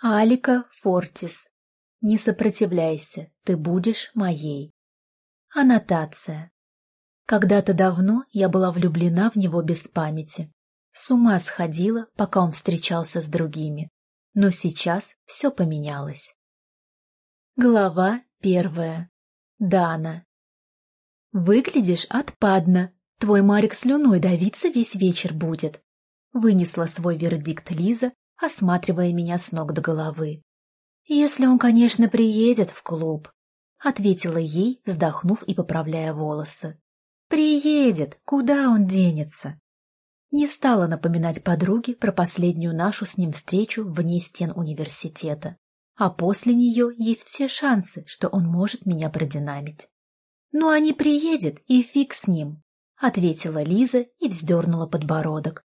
Алика Фортис. Не сопротивляйся, ты будешь моей. Аннотация. Когда-то давно я была влюблена в него без памяти. С ума сходила, пока он встречался с другими. Но сейчас все поменялось. Глава первая. Дана. «Выглядишь отпадно. Твой Марик слюной давиться весь вечер будет», — вынесла свой вердикт Лиза, осматривая меня с ног до головы. «Если он, конечно, приедет в клуб», — ответила ей, вздохнув и поправляя волосы. «Приедет! Куда он денется?» Не стала напоминать подруге про последнюю нашу с ним встречу вне стен университета. А после нее есть все шансы, что он может меня продинамить. «Ну, а не приедет, и фиг с ним», — ответила Лиза и вздернула подбородок.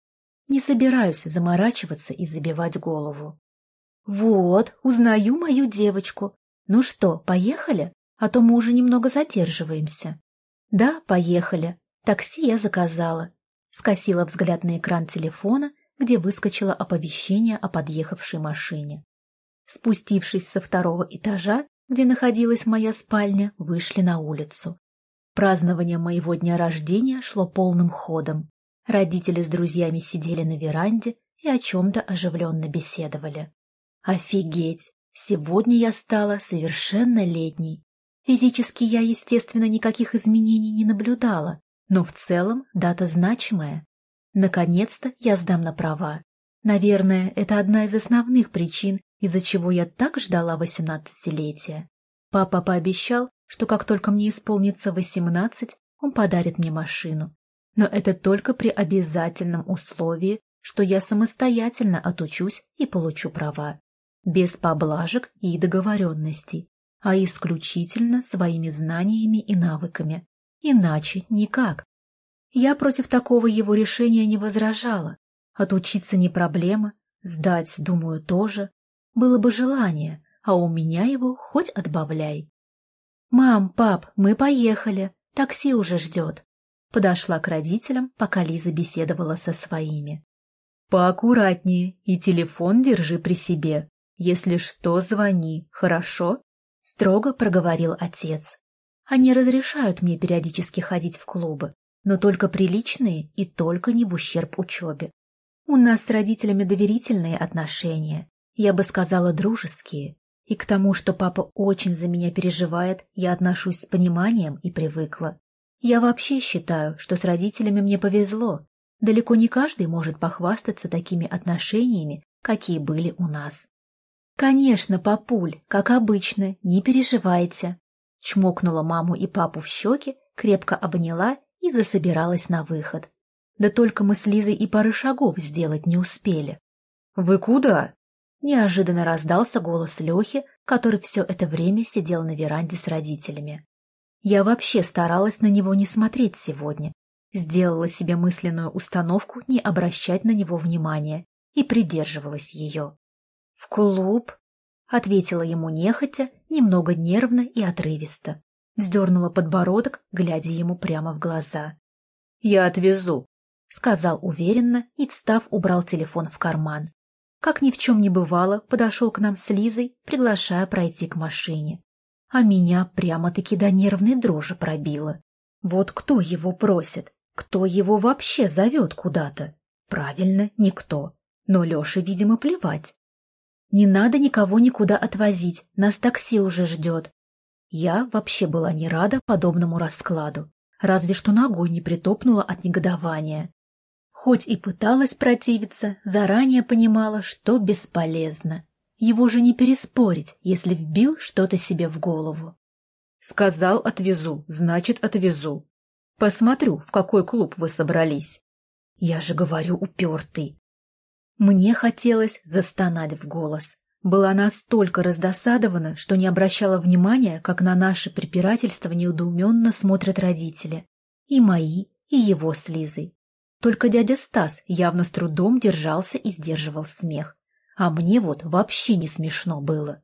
«Не собираюсь заморачиваться и забивать голову». «Вот, узнаю мою девочку. Ну что, поехали? А то мы уже немного задерживаемся». «Да, поехали. Такси я заказала». Скосила взгляд на экран телефона, где выскочило оповещение о подъехавшей машине. Спустившись со второго этажа, где находилась моя спальня, вышли на улицу. Празднование моего дня рождения шло полным ходом. Родители с друзьями сидели на веранде и о чем-то оживленно беседовали. Офигеть! Сегодня я стала совершенно летней. Физически я, естественно, никаких изменений не наблюдала, но в целом дата значимая. Наконец-то я сдам на права. Наверное, это одна из основных причин, из-за чего я так ждала восемнадцатилетия. Папа пообещал, что как только мне исполнится восемнадцать, он подарит мне машину. Но это только при обязательном условии, что я самостоятельно отучусь и получу права. Без поблажек и договоренностей а исключительно своими знаниями и навыками. Иначе никак. Я против такого его решения не возражала. Отучиться не проблема, сдать, думаю, тоже. Было бы желание, а у меня его хоть отбавляй. «Мам, пап, мы поехали, такси уже ждет». Подошла к родителям, пока Лиза беседовала со своими. «Поаккуратнее и телефон держи при себе. Если что, звони, хорошо?» — строго проговорил отец. «Они разрешают мне периодически ходить в клубы, но только приличные и только не в ущерб учебе. У нас с родителями доверительные отношения, я бы сказала, дружеские. И к тому, что папа очень за меня переживает, я отношусь с пониманием и привыкла. Я вообще считаю, что с родителями мне повезло. Далеко не каждый может похвастаться такими отношениями, какие были у нас. «Конечно, папуль, как обычно, не переживайте». Чмокнула маму и папу в щеки, крепко обняла и засобиралась на выход. Да только мы с Лизой и пары шагов сделать не успели. «Вы куда?» Неожиданно раздался голос Лехи, который все это время сидел на веранде с родителями. Я вообще старалась на него не смотреть сегодня. Сделала себе мысленную установку не обращать на него внимания и придерживалась ее. «В клуб?» — ответила ему нехотя, немного нервно и отрывисто. Вздернула подбородок, глядя ему прямо в глаза. «Я отвезу», — сказал уверенно и, встав, убрал телефон в карман. Как ни в чем не бывало, подошел к нам с Лизой, приглашая пройти к машине. А меня прямо-таки до нервной дрожи пробило. Вот кто его просит? Кто его вообще зовет куда-то? Правильно, никто. Но Леше, видимо, плевать. Не надо никого никуда отвозить, нас такси уже ждет. Я вообще была не рада подобному раскладу, разве что ногой не притопнула от негодования. Хоть и пыталась противиться, заранее понимала, что бесполезно. Его же не переспорить, если вбил что-то себе в голову. Сказал отвезу, значит отвезу. Посмотрю, в какой клуб вы собрались. Я же говорю упертый. Мне хотелось застонать в голос. Была настолько раздосадована, что не обращала внимания, как на наше препирательство недоуменно смотрят родители. И мои, и его с Лизой. Только дядя Стас явно с трудом держался и сдерживал смех. А мне вот вообще не смешно было.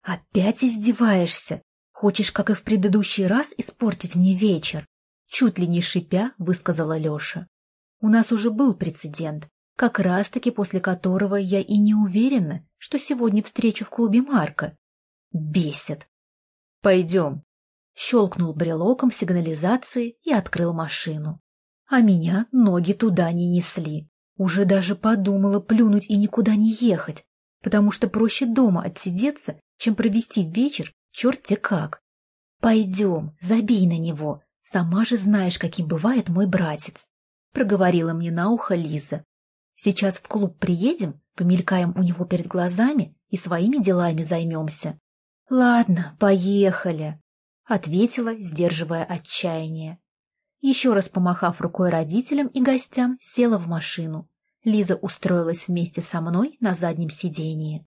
«Опять издеваешься? Хочешь, как и в предыдущий раз, испортить мне вечер?» Чуть ли не шипя, высказала Леша. «У нас уже был прецедент. как раз-таки после которого я и не уверена, что сегодня встречу в клубе Марка. Бесит. «Пойдем», — щелкнул брелоком сигнализации и открыл машину. А меня ноги туда не несли. Уже даже подумала плюнуть и никуда не ехать, потому что проще дома отсидеться, чем провести вечер черт-те как. «Пойдем, забей на него, сама же знаешь, каким бывает мой братец», — проговорила мне на ухо Лиза. «Сейчас в клуб приедем, помелькаем у него перед глазами и своими делами займемся». «Ладно, поехали», — ответила, сдерживая отчаяние. Еще раз помахав рукой родителям и гостям, села в машину. Лиза устроилась вместе со мной на заднем сидении.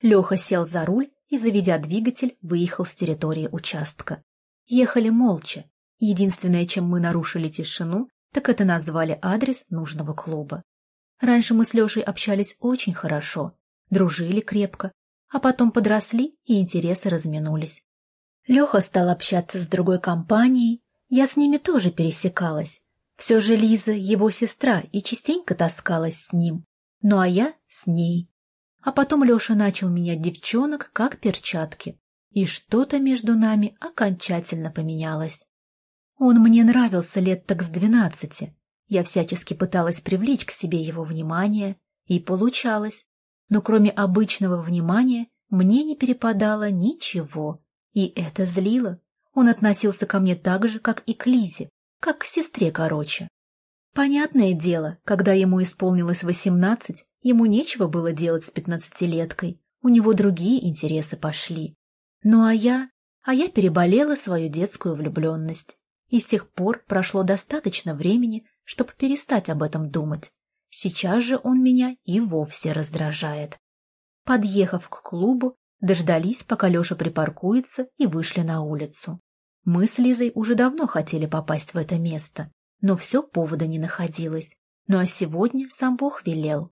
Леха сел за руль и, заведя двигатель, выехал с территории участка. Ехали молча. Единственное, чем мы нарушили тишину, так это назвали адрес нужного клуба. Раньше мы с Лешей общались очень хорошо, дружили крепко, а потом подросли и интересы разминулись. Леха стал общаться с другой компанией, я с ними тоже пересекалась. Все же Лиза его сестра и частенько таскалась с ним. Ну а я с ней. А потом Леша начал менять девчонок, как перчатки. И что-то между нами окончательно поменялось. Он мне нравился лет так с двенадцати. Я всячески пыталась привлечь к себе его внимание, и получалось. Но кроме обычного внимания мне не перепадало ничего, и это злило. Он относился ко мне так же, как и к Лизе, как к сестре короче. Понятное дело, когда ему исполнилось восемнадцать, ему нечего было делать с пятнадцатилеткой, у него другие интересы пошли. Ну а я... А я переболела свою детскую влюбленность. И с тех пор прошло достаточно времени, чтобы перестать об этом думать. Сейчас же он меня и вовсе раздражает. Подъехав к клубу, дождались, пока Леша припаркуется, и вышли на улицу. Мы с Лизой уже давно хотели попасть в это место, но все повода не находилось. Ну а сегодня сам Бог велел.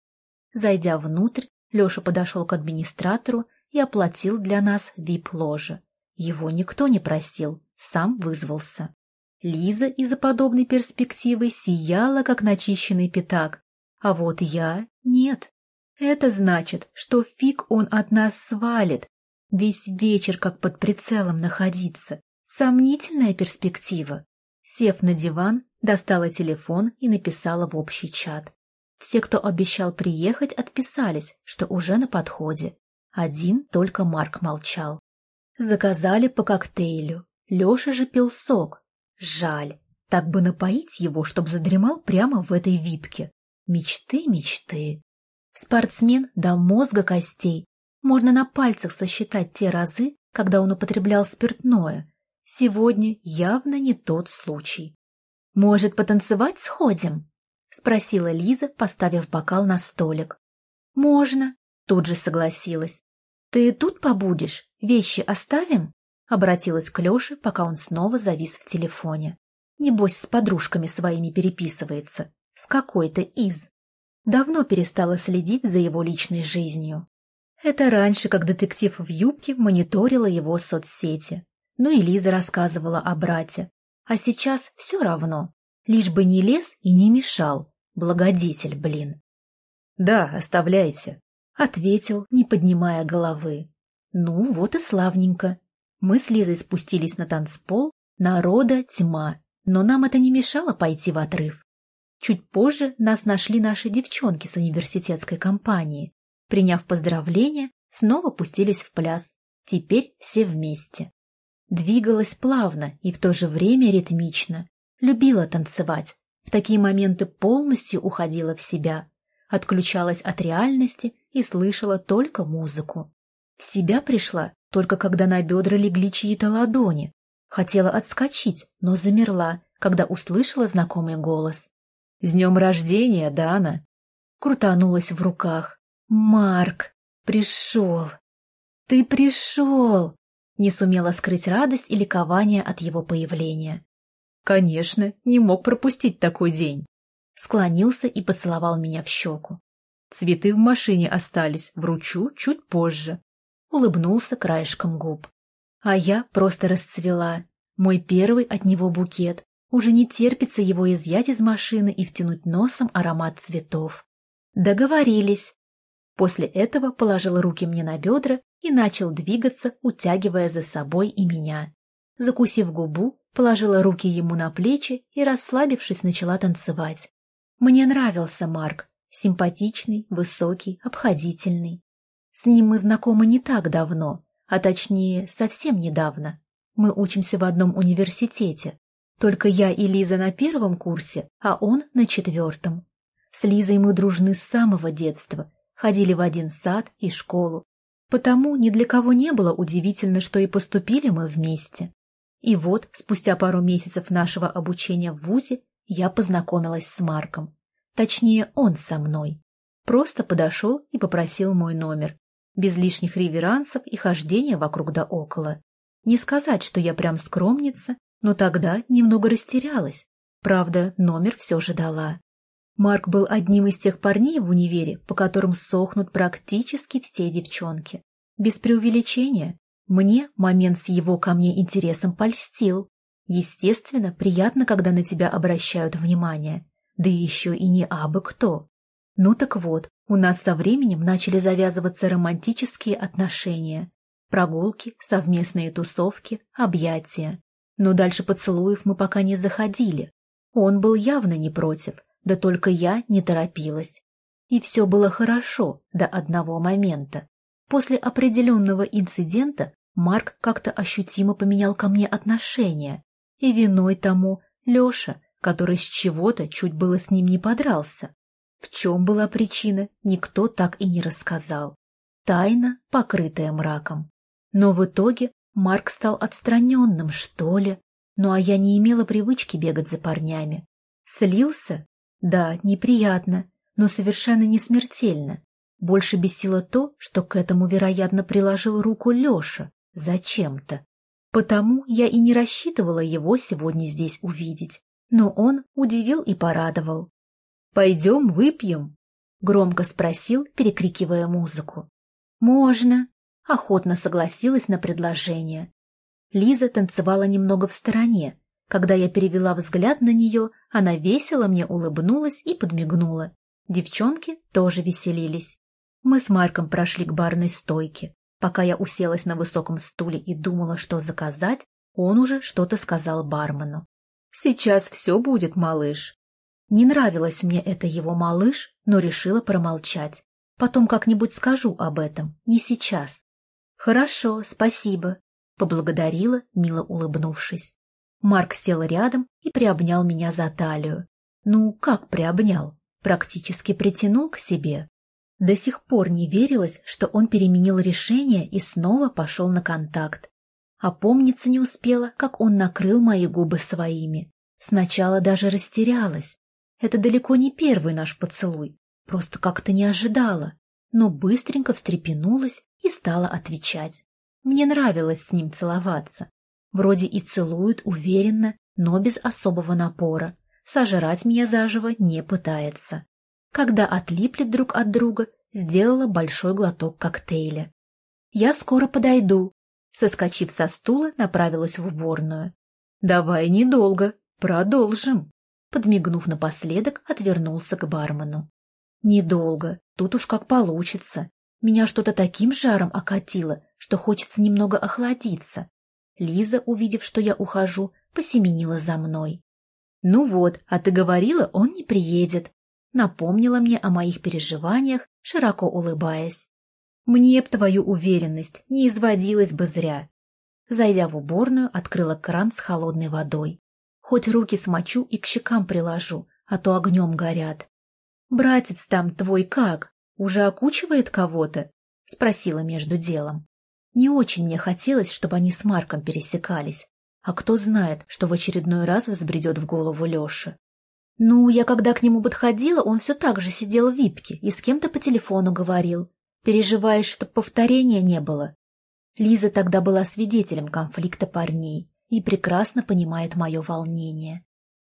Зайдя внутрь, Леша подошел к администратору и оплатил для нас вип-ложе. Его никто не просил, сам вызвался. Лиза из-за подобной перспективы сияла, как начищенный пятак, а вот я — нет. Это значит, что фиг он от нас свалит, весь вечер как под прицелом находиться, Сомнительная перспектива. Сев на диван, достала телефон и написала в общий чат. Все, кто обещал приехать, отписались, что уже на подходе. Один только Марк молчал. Заказали по коктейлю. Леша же пил сок. Жаль. Так бы напоить его, чтоб задремал прямо в этой випке. Мечты, мечты. Спортсмен до мозга костей. Можно на пальцах сосчитать те разы, когда он употреблял спиртное, Сегодня явно не тот случай. «Может, потанцевать сходим?» — спросила Лиза, поставив бокал на столик. «Можно», — тут же согласилась. «Ты тут побудешь? Вещи оставим?» — обратилась к Леше, пока он снова завис в телефоне. Небось, с подружками своими переписывается. С какой-то из. Давно перестала следить за его личной жизнью. Это раньше, как детектив в юбке мониторила его соцсети. Ну и Лиза рассказывала о брате. А сейчас все равно. Лишь бы не лез и не мешал. Благодетель, блин. «Да, оставляйте», — ответил, не поднимая головы. «Ну, вот и славненько». Мы с Лизой спустились на танцпол, народа тьма, но нам это не мешало пойти в отрыв. Чуть позже нас нашли наши девчонки с университетской компании. Приняв поздравления, снова пустились в пляс. Теперь все вместе. Двигалась плавно и в то же время ритмично. Любила танцевать. В такие моменты полностью уходила в себя. Отключалась от реальности и слышала только музыку. В себя пришла только когда на бедра легли чьи-то ладони. Хотела отскочить, но замерла, когда услышала знакомый голос. «С днем рождения, Дана!» Крутанулась в руках. «Марк! Пришел! Ты пришел!» Не сумела скрыть радость и ликование от его появления. «Конечно, не мог пропустить такой день!» Склонился и поцеловал меня в щеку. «Цветы в машине остались, вручу чуть позже». Улыбнулся краешком губ. А я просто расцвела. Мой первый от него букет. Уже не терпится его изъять из машины и втянуть носом аромат цветов. Договорились. После этого положил руки мне на бедра и начал двигаться, утягивая за собой и меня. Закусив губу, положила руки ему на плечи и, расслабившись, начала танцевать. Мне нравился Марк, симпатичный, высокий, обходительный. С ним мы знакомы не так давно, а точнее, совсем недавно. Мы учимся в одном университете. Только я и Лиза на первом курсе, а он на четвертом. С Лизой мы дружны с самого детства, ходили в один сад и школу. Потому ни для кого не было удивительно, что и поступили мы вместе. И вот, спустя пару месяцев нашего обучения в ВУЗе, я познакомилась с Марком. Точнее, он со мной. Просто подошел и попросил мой номер, без лишних реверансов и хождения вокруг да около. Не сказать, что я прям скромница, но тогда немного растерялась. Правда, номер все же дала. Марк был одним из тех парней в универе, по которым сохнут практически все девчонки. Без преувеличения. Мне момент с его ко мне интересом польстил. Естественно, приятно, когда на тебя обращают внимание. Да еще и не абы кто. Ну так вот, у нас со временем начали завязываться романтические отношения. Прогулки, совместные тусовки, объятия. Но дальше поцелуев мы пока не заходили. Он был явно не против, да только я не торопилась. И все было хорошо до одного момента. После определенного инцидента Марк как-то ощутимо поменял ко мне отношение. И виной тому Леша, который с чего-то чуть было с ним не подрался. В чем была причина, никто так и не рассказал. Тайна, покрытая мраком. Но в итоге Марк стал отстраненным, что ли. Ну а я не имела привычки бегать за парнями. Слился? Да, неприятно, но совершенно не смертельно. Больше бесило то, что к этому, вероятно, приложил руку Леша. Зачем-то. Потому я и не рассчитывала его сегодня здесь увидеть. Но он удивил и порадовал. «Пойдем выпьем?» — громко спросил, перекрикивая музыку. «Можно», охотно согласилась на предложение. Лиза танцевала немного в стороне. Когда я перевела взгляд на нее, она весело мне улыбнулась и подмигнула. Девчонки тоже веселились. Мы с Марком прошли к барной стойке. Пока я уселась на высоком стуле и думала, что заказать, он уже что-то сказал бармену. «Сейчас все будет, малыш». Не нравилось мне это его малыш, но решила промолчать. Потом как-нибудь скажу об этом, не сейчас. «Хорошо, спасибо», — поблагодарила, мило улыбнувшись. Марк сел рядом и приобнял меня за талию. Ну, как приобнял? Практически притянул к себе. До сих пор не верилось, что он переменил решение и снова пошел на контакт. А помниться не успела, как он накрыл мои губы своими. Сначала даже растерялась. Это далеко не первый наш поцелуй. Просто как-то не ожидала. Но быстренько встрепенулась и стала отвечать. Мне нравилось с ним целоваться. Вроде и целует уверенно, но без особого напора. Сожрать меня заживо не пытается. Когда отлипли друг от друга, сделала большой глоток коктейля. «Я скоро подойду», — соскочив со стула, направилась в уборную. «Давай недолго, продолжим», — подмигнув напоследок, отвернулся к бармену. «Недолго, тут уж как получится. Меня что-то таким жаром окатило, что хочется немного охладиться. Лиза, увидев, что я ухожу, посеменила за мной. «Ну вот, а ты говорила, он не приедет», — напомнила мне о моих переживаниях, широко улыбаясь. «Мне б твою уверенность не изводилась бы зря». Зайдя в уборную, открыла кран с холодной водой. Хоть руки смочу и к щекам приложу, а то огнем горят. «Братец там твой как?» уже окучивает кого-то?» — спросила между делом. Не очень мне хотелось, чтобы они с Марком пересекались. А кто знает, что в очередной раз взбредет в голову Леша. Ну, я когда к нему подходила, он все так же сидел в випке и с кем-то по телефону говорил. Переживаешь, чтоб повторения не было. Лиза тогда была свидетелем конфликта парней и прекрасно понимает мое волнение.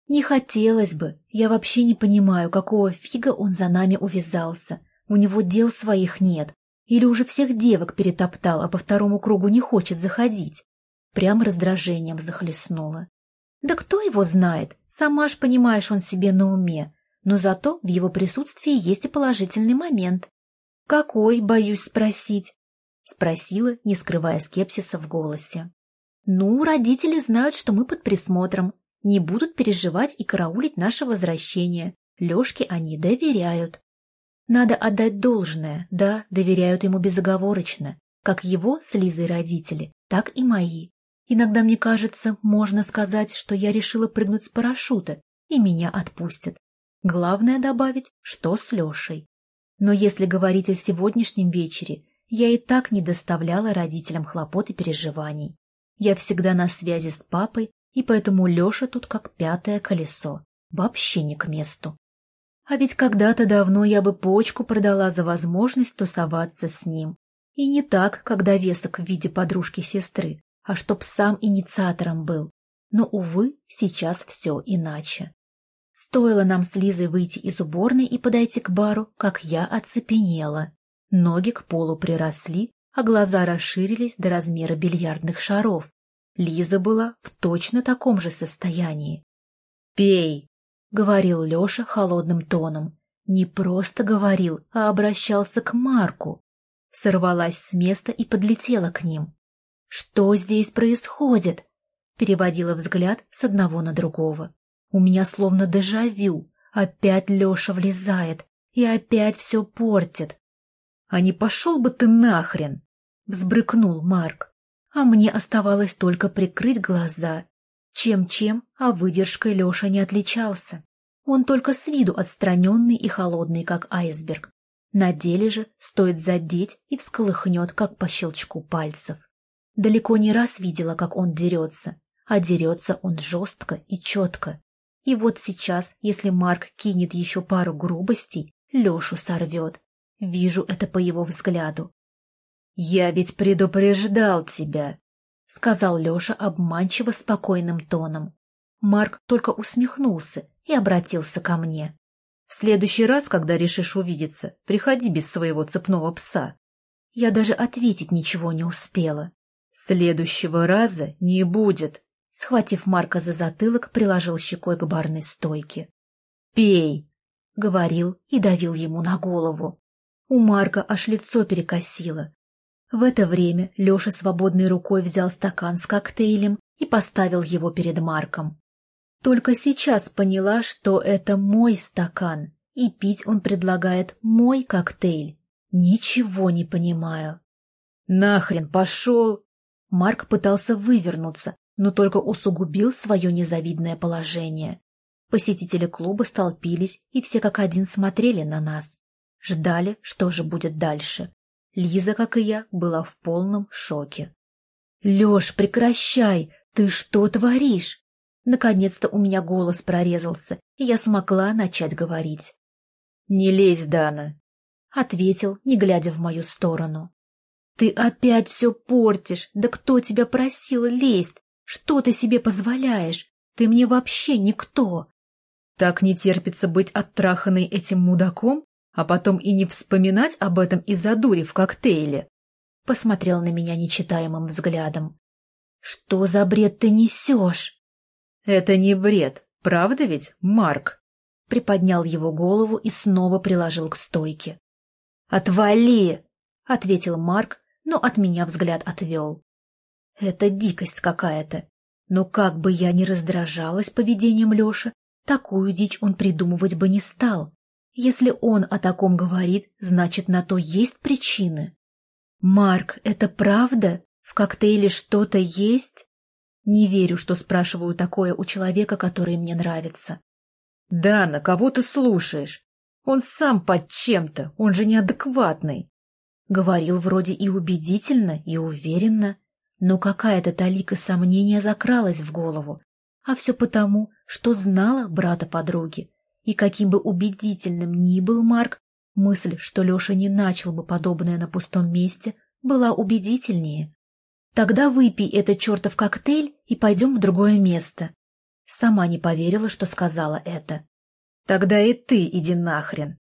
Не хотелось бы, я вообще не понимаю, какого фига он за нами увязался, у него дел своих нет. Или уже всех девок перетоптал, а по второму кругу не хочет заходить. Прям раздражением захлестнуло. Да кто его знает? Сама ж понимаешь, он себе на уме. но зато в его присутствии есть и положительный момент. «Какой, боюсь спросить?» — спросила, не скрывая скепсиса в голосе. «Ну, родители знают, что мы под присмотром, не будут переживать и караулить наше возвращение. Лешке они доверяют. Надо отдать должное, да, доверяют ему безоговорочно, как его с Лизой родители, так и мои. Иногда мне кажется, можно сказать, что я решила прыгнуть с парашюта, и меня отпустят. Главное добавить, что с Лешей. Но если говорить о сегодняшнем вечере, я и так не доставляла родителям хлопот и переживаний. Я всегда на связи с папой, и поэтому Леша тут как пятое колесо, вообще не к месту. А ведь когда-то давно я бы почку продала за возможность тусоваться с ним. И не так, когда весок в виде подружки-сестры, а чтоб сам инициатором был. Но, увы, сейчас все иначе. Стоило нам с Лизой выйти из уборной и подойти к бару, как я оцепенела. Ноги к полу приросли, а глаза расширились до размера бильярдных шаров. Лиза была в точно таком же состоянии. «Пей!» — говорил Леша холодным тоном. Не просто говорил, а обращался к Марку. Сорвалась с места и подлетела к ним. «Что здесь происходит?» Переводила взгляд с одного на другого. У меня словно дежавю. Опять Леша влезает и опять все портит. — А не пошел бы ты нахрен! — взбрыкнул Марк. А мне оставалось только прикрыть глаза. Чем-чем, а выдержкой Леша не отличался. Он только с виду отстраненный и холодный, как айсберг. На деле же стоит задеть и всколыхнет, как по щелчку пальцев. Далеко не раз видела, как он дерется, а дерется он жестко и четко. И вот сейчас, если Марк кинет еще пару грубостей, Лешу сорвет. Вижу это по его взгляду. «Я ведь предупреждал тебя», — сказал Леша обманчиво спокойным тоном. Марк только усмехнулся и обратился ко мне. «В следующий раз, когда решишь увидеться, приходи без своего цепного пса». Я даже ответить ничего не успела. «Следующего раза не будет», — схватив Марка за затылок, приложил щекой к барной стойке. «Пей», — говорил и давил ему на голову. У Марка аж лицо перекосило. В это время Леша свободной рукой взял стакан с коктейлем и поставил его перед Марком. Только сейчас поняла, что это мой стакан, и пить он предлагает мой коктейль. Ничего не понимаю. «Нахрен пошел!» Марк пытался вывернуться, но только усугубил свое незавидное положение. Посетители клуба столпились, и все как один смотрели на нас. Ждали, что же будет дальше. Лиза, как и я, была в полном шоке. — Леш, прекращай! Ты что творишь? Наконец-то у меня голос прорезался, и я смогла начать говорить. — Не лезь, Дана! — ответил, не глядя в мою сторону. — Ты опять все портишь! Да кто тебя просил лезть? Что ты себе позволяешь? Ты мне вообще никто! Так не терпится быть оттраханной этим мудаком, а потом и не вспоминать об этом из-за дури в коктейле. Посмотрел на меня нечитаемым взглядом. Что за бред ты несешь? Это не бред, правда ведь, Марк? Приподнял его голову и снова приложил к стойке. «Отвали!» — ответил Марк, но от меня взгляд отвел. Это дикость какая-то. Но как бы я ни раздражалась поведением Леши, такую дичь он придумывать бы не стал. Если он о таком говорит, значит, на то есть причины. «Марк, это правда? В коктейле что-то есть?» Не верю, что спрашиваю такое у человека, который мне нравится. «Да, на кого ты слушаешь? Он сам под чем-то, он же неадекватный!» Говорил вроде и убедительно, и уверенно. Но какая-то талика сомнения закралась в голову. А все потому, что знала брата подруги. И каким бы убедительным ни был Марк, мысль, что Леша не начал бы подобное на пустом месте, была убедительнее. «Тогда выпей этот чертов коктейль и пойдем в другое место». Сама не поверила, что сказала это. «Тогда и ты иди нахрен!»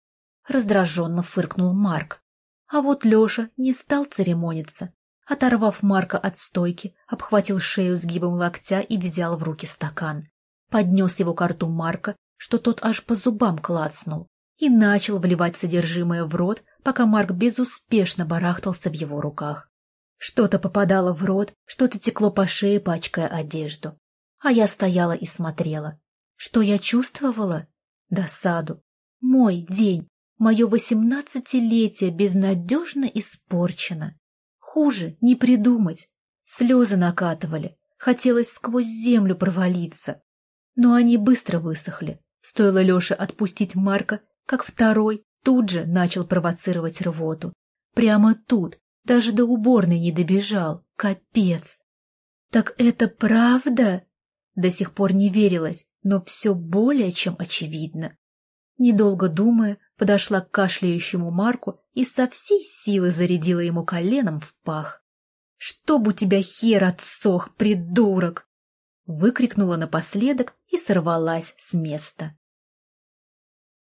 Раздраженно фыркнул Марк. А вот Леша не стал церемониться, Оторвав Марка от стойки, обхватил шею сгибом локтя и взял в руки стакан. Поднес его к рту Марка, что тот аж по зубам клацнул и начал вливать содержимое в рот, пока Марк безуспешно барахтался в его руках. Что-то попадало в рот, что-то текло по шее, пачкая одежду. А я стояла и смотрела. Что я чувствовала? Досаду. Мой день, мое восемнадцатилетие безнадежно испорчено. Хуже не придумать. Слезы накатывали, хотелось сквозь землю провалиться. Но они быстро высохли. Стоило Леше отпустить Марка, как второй тут же начал провоцировать рвоту. Прямо тут, даже до уборной не добежал. Капец! Так это правда? До сих пор не верилось, но все более чем очевидно. Недолго думая, подошла к кашляющему Марку и со всей силы зарядила ему коленом в пах. «Чтоб у тебя хер отсох, придурок!» Выкрикнула напоследок и сорвалась с места.